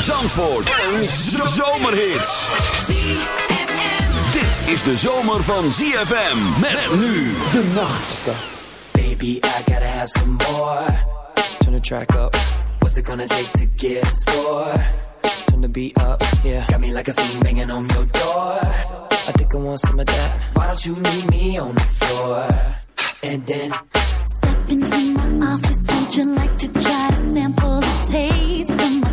Zandvoort en zomerhits. Dit is de zomer van ZFM. Met, nu de nacht. Baby, I gotta have some more. Turn the track up. What's it gonna take to get a score? Turn the beat up, yeah. Got me like a fiend banging on your door. I think I want some of that. Why don't you meet me on the floor? And then... Step into my office, would you like to try to sample the taste of my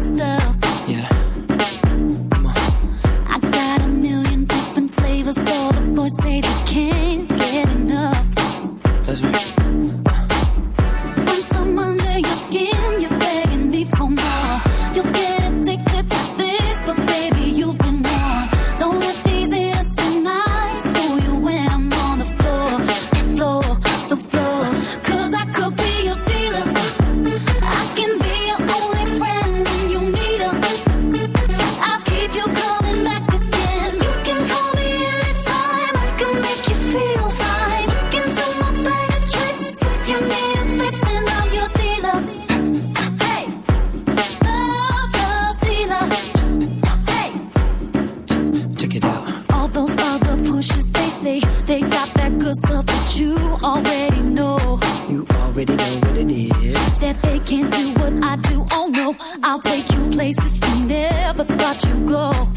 let you go.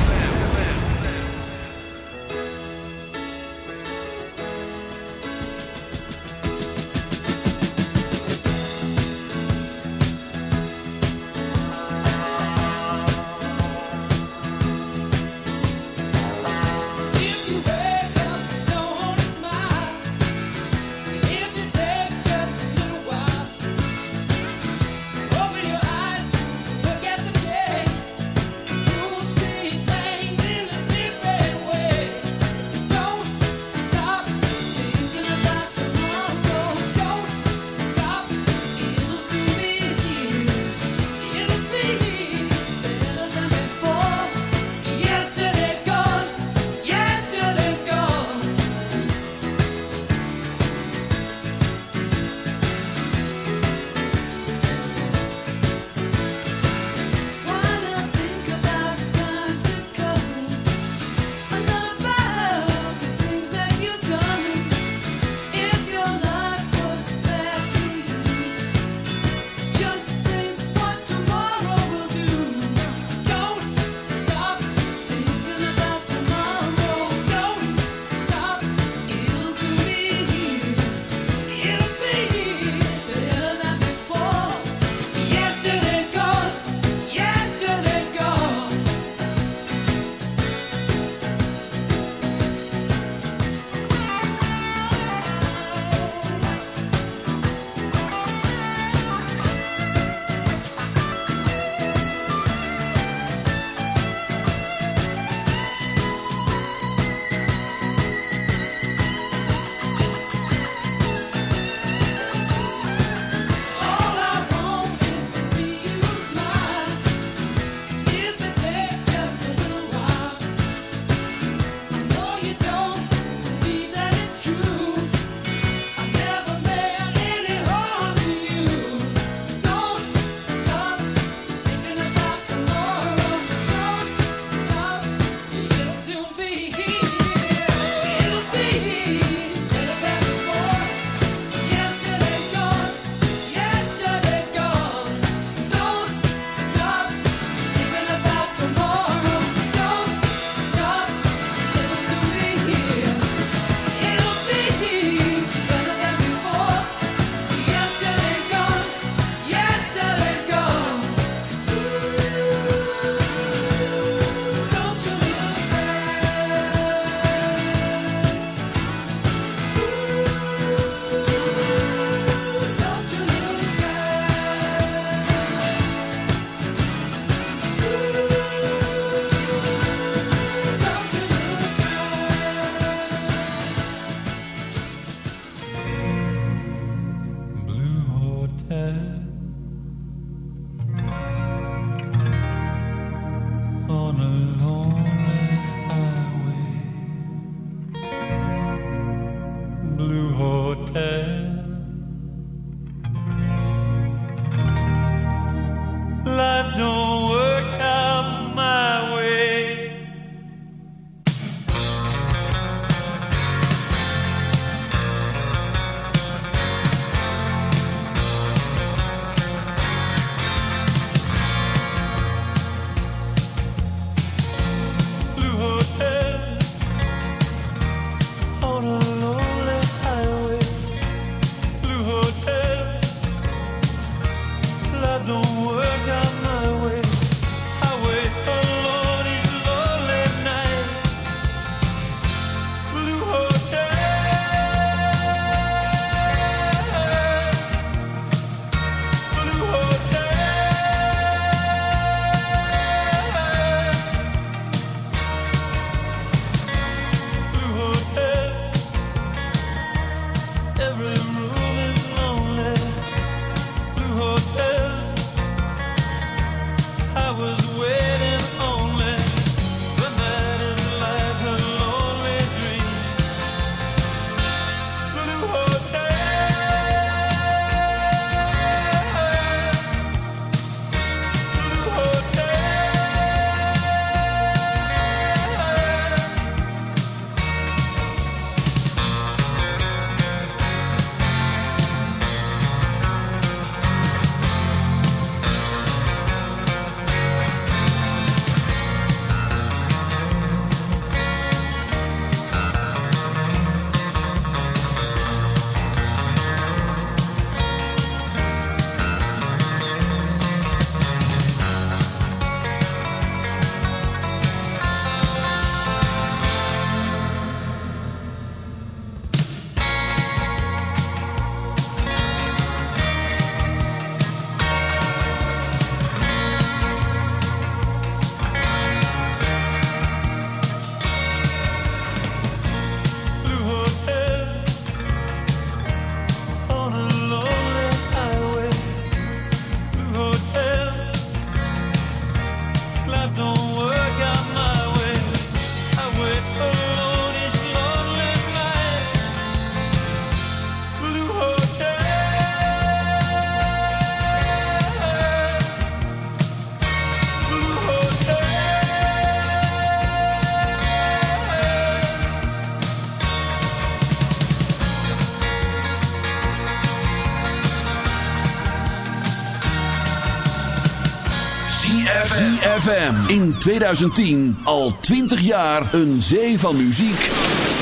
ZFM in 2010 al 20 jaar een zee van muziek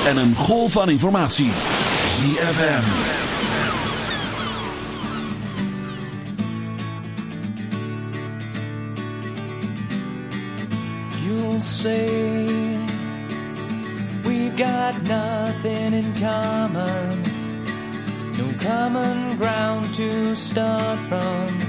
en een golf van informatie. ZFM. You'll say we've got nothing in common. No common ground to start from.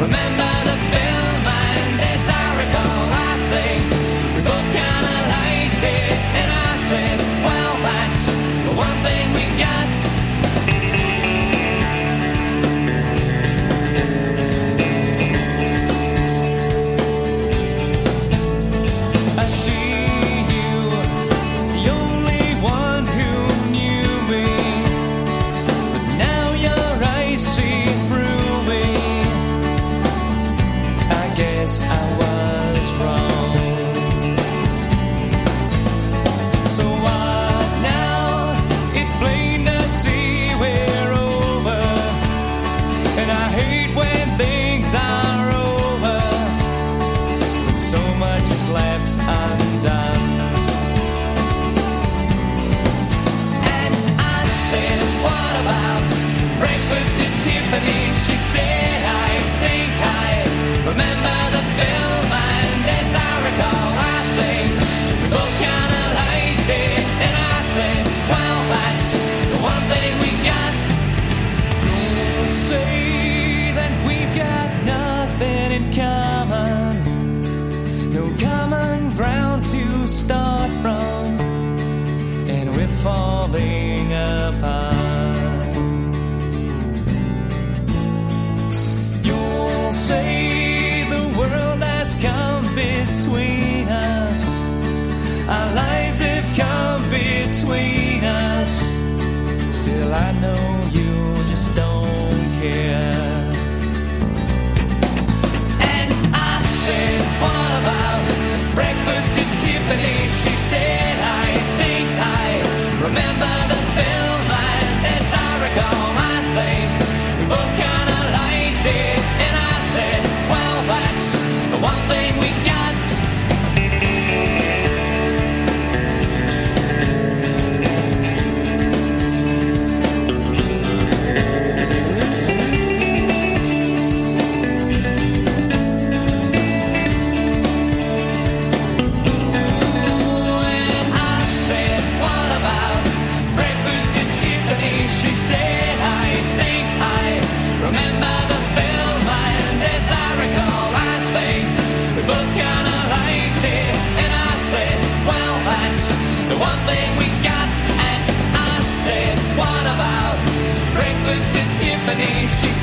Remember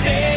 say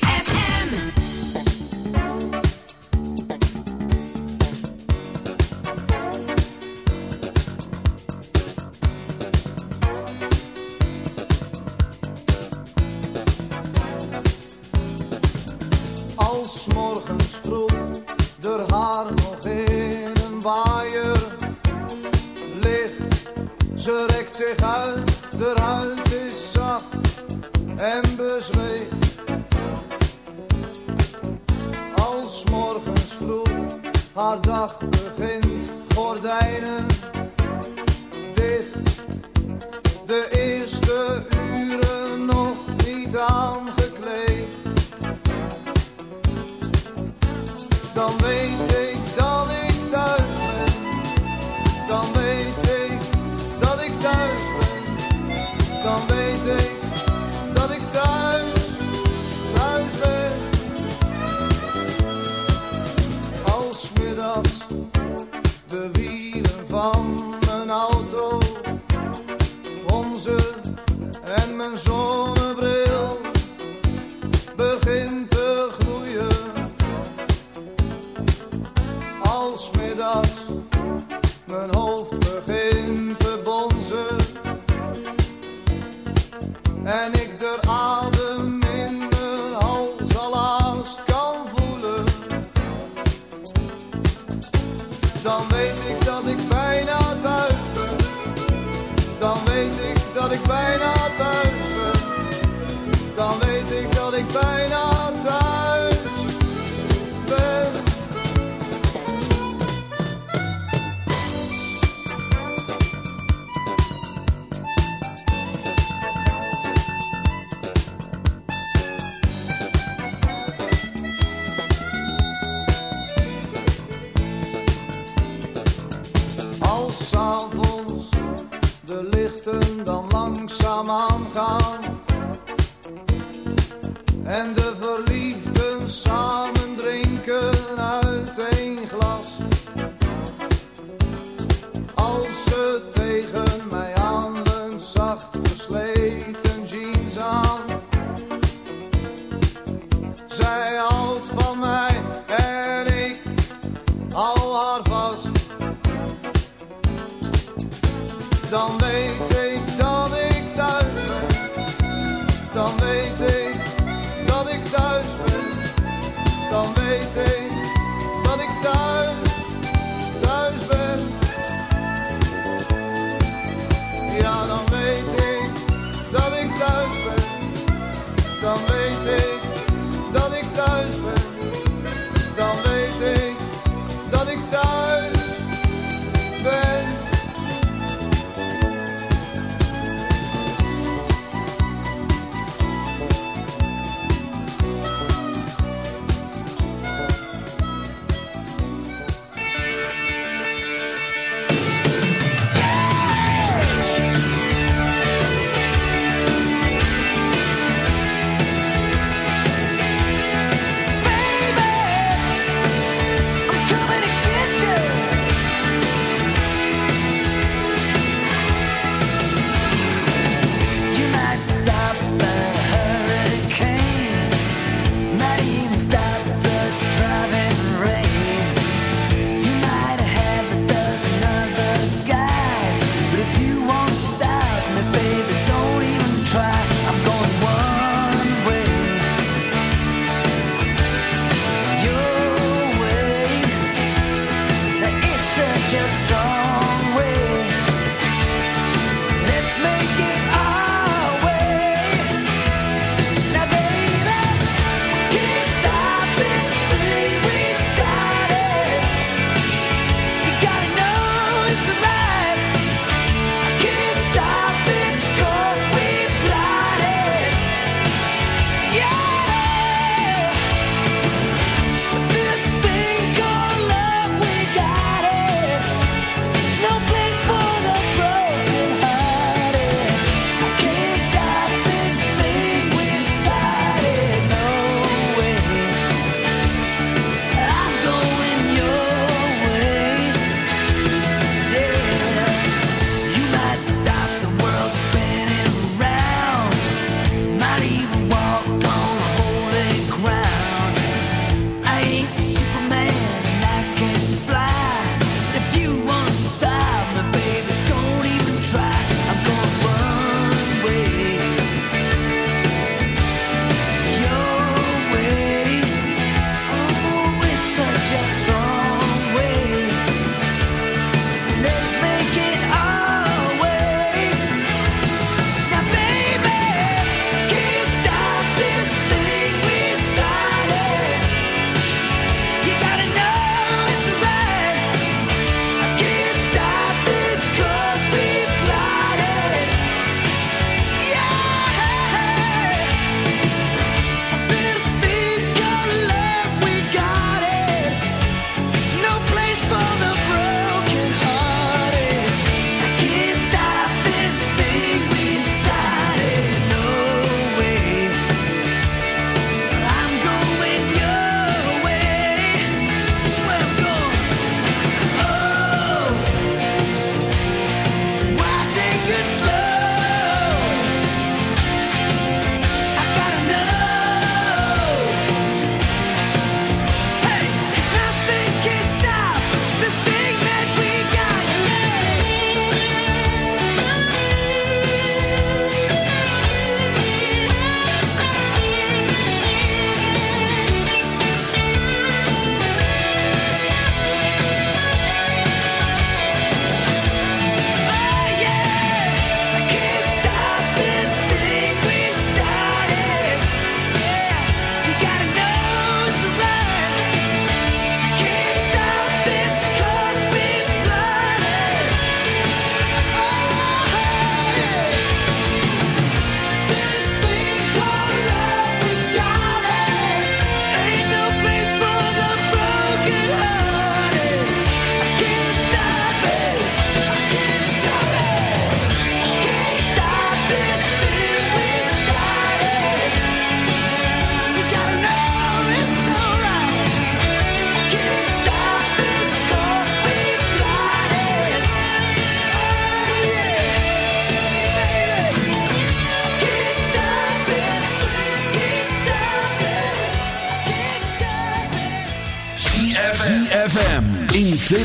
en ik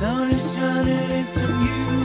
Sun is shining, it's a new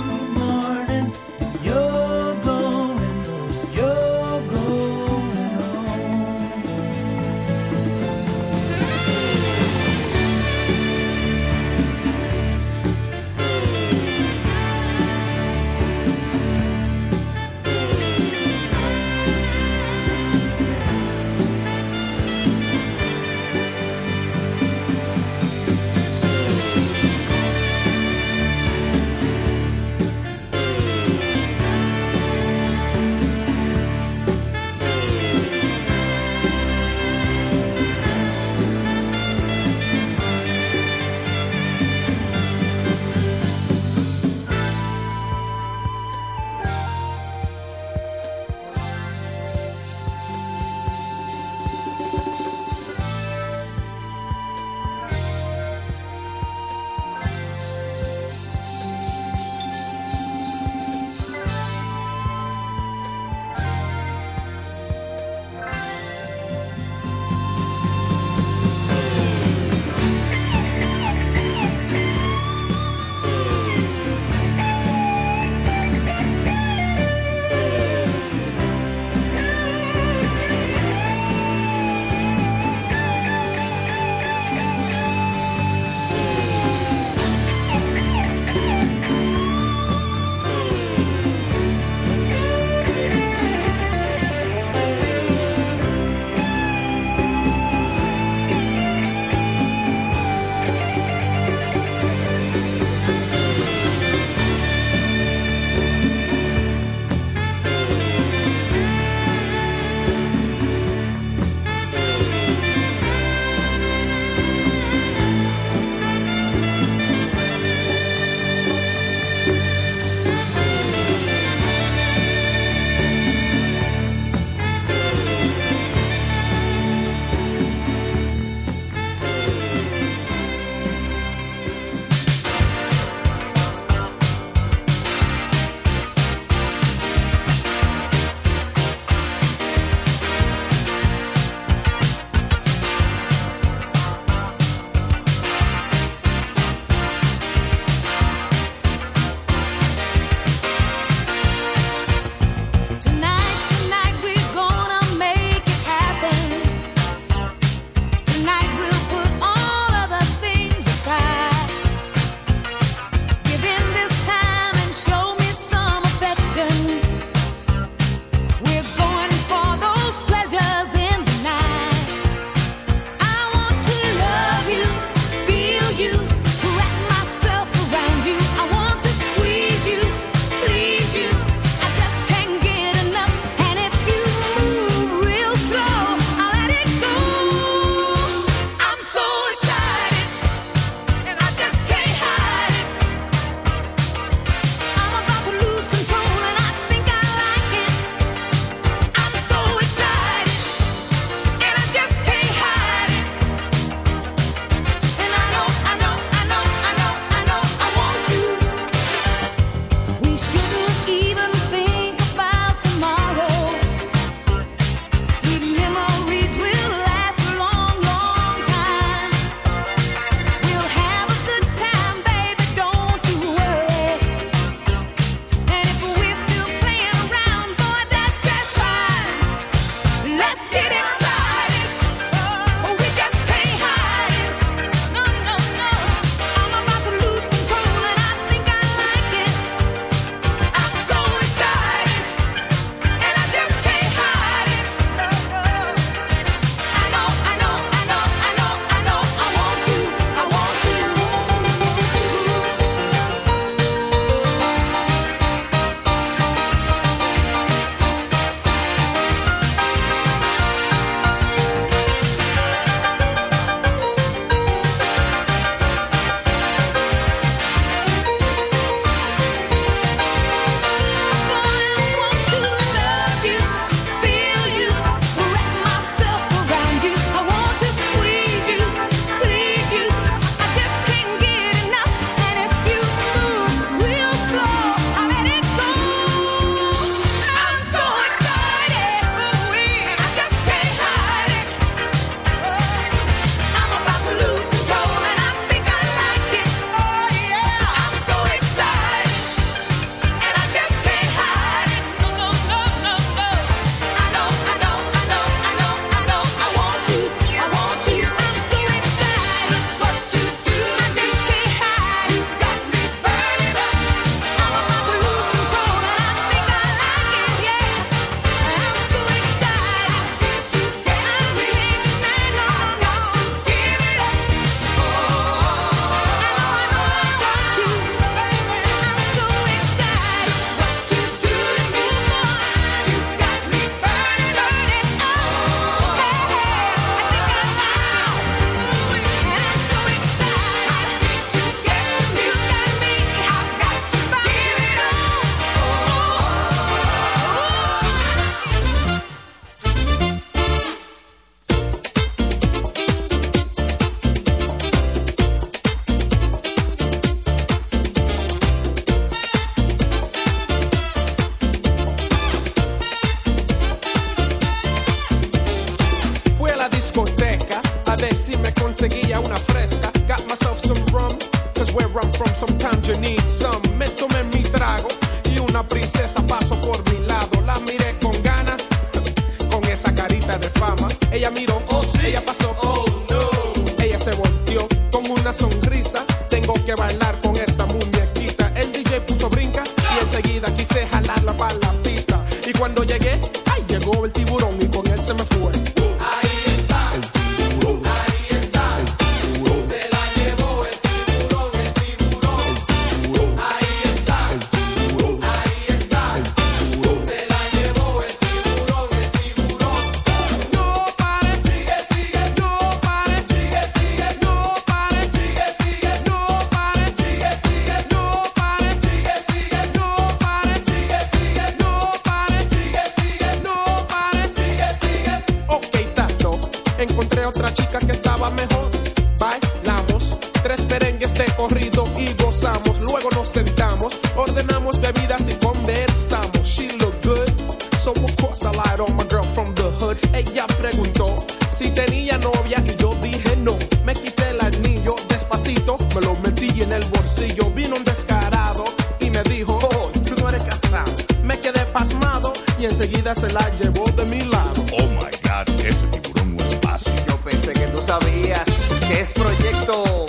en el bolsillo. Vino un descarado y me dijo, oh, tú no eres casado. Me quedé pasmado y enseguida se la llevó de mi lado. Oh my god, ese tiburón no es fácil. Yo pensé que tú sabías que es proyecto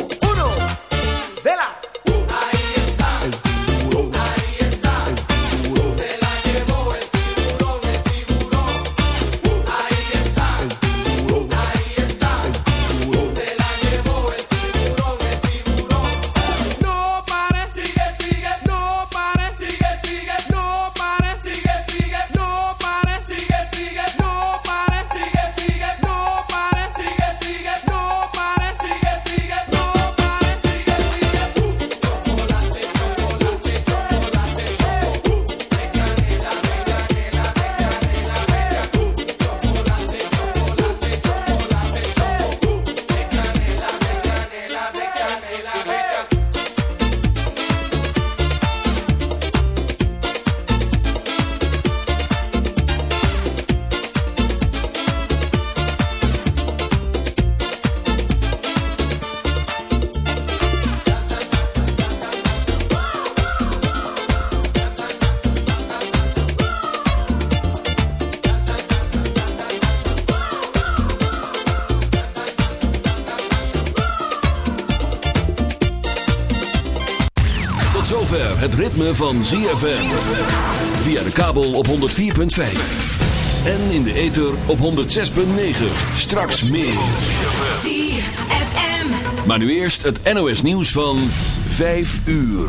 ritme van ZFM. Via de kabel op 104.5. En in de ether op 106.9. Straks meer. ZFM. Maar nu eerst het NOS nieuws van 5 uur.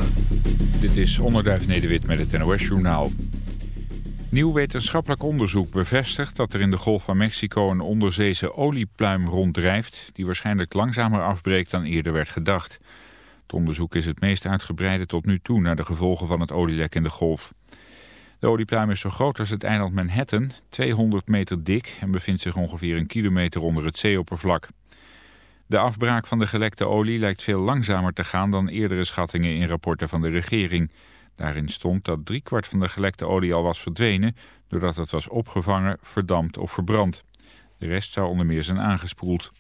Dit is Onderduif Nederwit met het NOS-journaal. Nieuw wetenschappelijk onderzoek bevestigt dat er in de Golf van Mexico een onderzeese oliepluim ronddrijft... die waarschijnlijk langzamer afbreekt dan eerder werd gedacht. Het onderzoek is het meest uitgebreide tot nu toe naar de gevolgen van het olielek in de golf. De oliepluim is zo groot als het eiland Manhattan, 200 meter dik en bevindt zich ongeveer een kilometer onder het zeeoppervlak. De afbraak van de gelekte olie lijkt veel langzamer te gaan dan eerdere schattingen in rapporten van de regering. Daarin stond dat driekwart van de gelekte olie al was verdwenen doordat het was opgevangen, verdampt of verbrand. De rest zou onder meer zijn aangespoeld.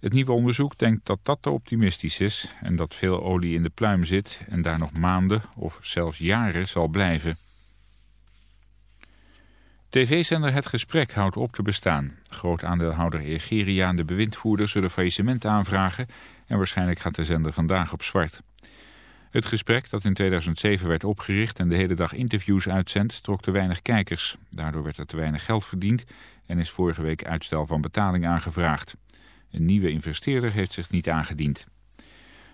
Het nieuwe onderzoek denkt dat dat te optimistisch is en dat veel olie in de pluim zit en daar nog maanden of zelfs jaren zal blijven. TV-zender Het Gesprek houdt op te bestaan. Groot aandeelhouder Egeria en de bewindvoerder zullen faillissement aanvragen en waarschijnlijk gaat de zender vandaag op zwart. Het gesprek dat in 2007 werd opgericht en de hele dag interviews uitzendt trok te weinig kijkers. Daardoor werd er te weinig geld verdiend en is vorige week uitstel van betaling aangevraagd. Een nieuwe investeerder heeft zich niet aangediend.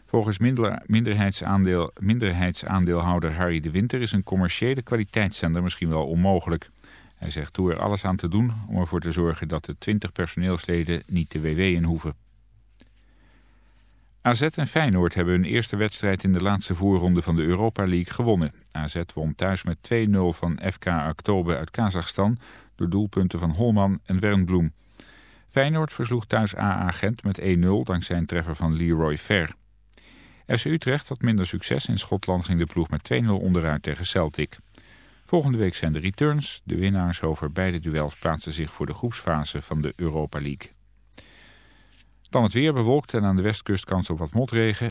Volgens minder, minderheidsaandeel, minderheidsaandeelhouder Harry de Winter is een commerciële kwaliteitszender misschien wel onmogelijk. Hij zegt toe er alles aan te doen om ervoor te zorgen dat de 20 personeelsleden niet de WW in hoeven. AZ en Feyenoord hebben hun eerste wedstrijd in de laatste voorronde van de Europa League gewonnen. AZ won thuis met 2-0 van FK Aktobe uit Kazachstan door doelpunten van Holman en Wernbloem. Feyenoord versloeg thuis AA Gent met 1-0 dankzij een treffer van Leroy Fer. FC Utrecht had minder succes. In Schotland ging de ploeg met 2-0 onderuit tegen Celtic. Volgende week zijn de returns. De winnaars over beide duels plaatsen zich voor de groepsfase van de Europa League. Dan het weer bewolkt en aan de westkust kans op wat motregen.